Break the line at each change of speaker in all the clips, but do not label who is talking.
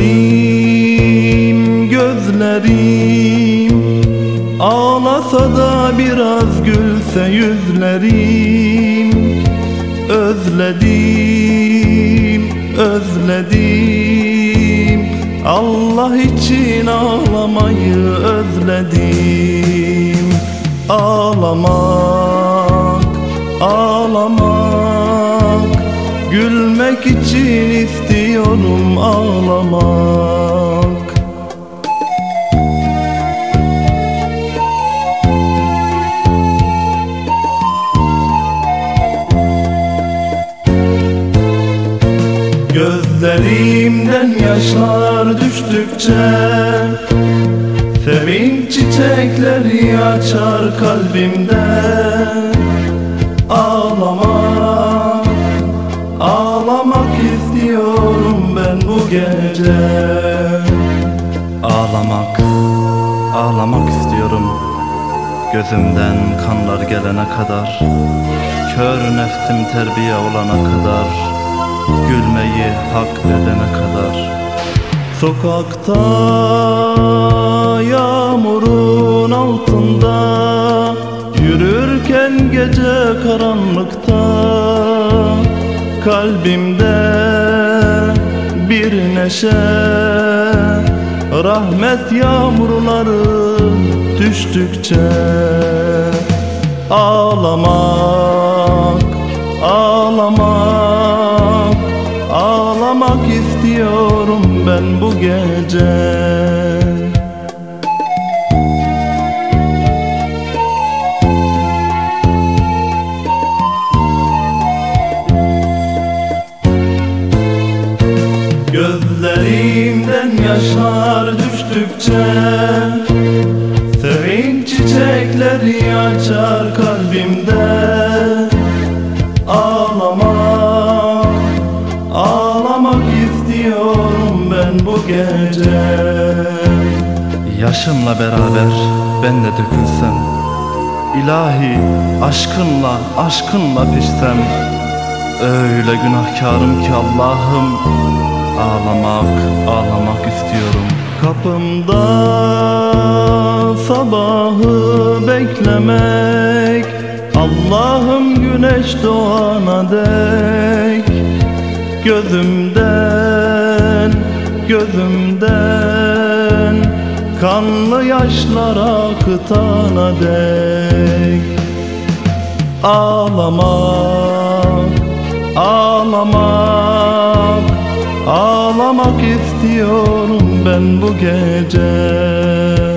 Gözlerim, gözlerim Ağlasa da biraz gülse yüzlerim. Özledim, özledim Allah için ağlamayı özledim. Ağlamak, ağlamak. Gülmek için istiyorum ağlamak Gözlerimden yaşlar düştükçe Sevinç çiçekleri açar kalbimde Ağlamak, ağlamak istiyorum ben bu gece
Ağlamak, ağlamak istiyorum Gözümden kanlar gelene kadar Kör nefsim terbiye olana kadar Gülmeyi hak edene kadar.
Sokakta yağmurun altında Yürürken gece karanlıkta Kalbimde bir neşe Rahmet yağmurları düştükçe Ağlamak, ağlamak istiyorum ben bu gece. Gözlerimden yaşlar düştükçe Sevinç çiçekleri açar kalbimde
Yaşımla beraber ben de dökülsem İlahi aşkınla aşkınla pişsem Öyle günahkarım ki Allah'ım Ağlamak ağlamak istiyorum.
Kapımda sabahı beklemek Allah'ım güneş doğana dek Gözümden, gözümden Kanlı yaşlar akıtana dek. Ağlamak, ağlamak Ağlamak istiyorum ben bu gece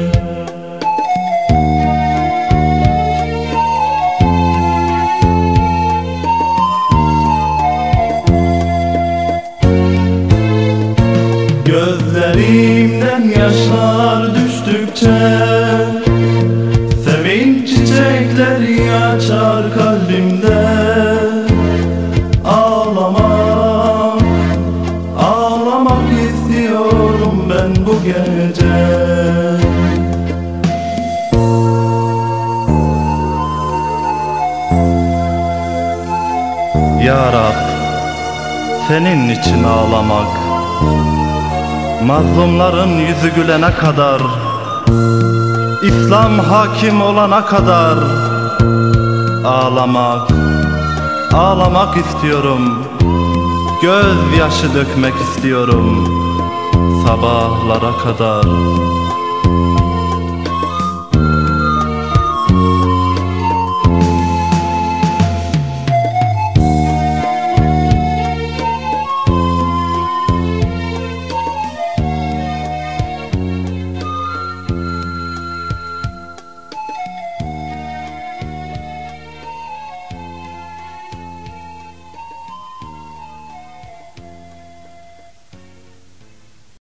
yaşlar düştükçe Sevinç çiçekleri açar kalbimde. Ağlamak, ağlamak istiyorum ben bu gece.
Ya Rab senin için ağlamak Mazlumların yüzü gülene kadar İslam hakim olana kadar Ağlamak Ağlamak istiyorum. Gözyaşı dökmek istiyorum Sabahlara kadar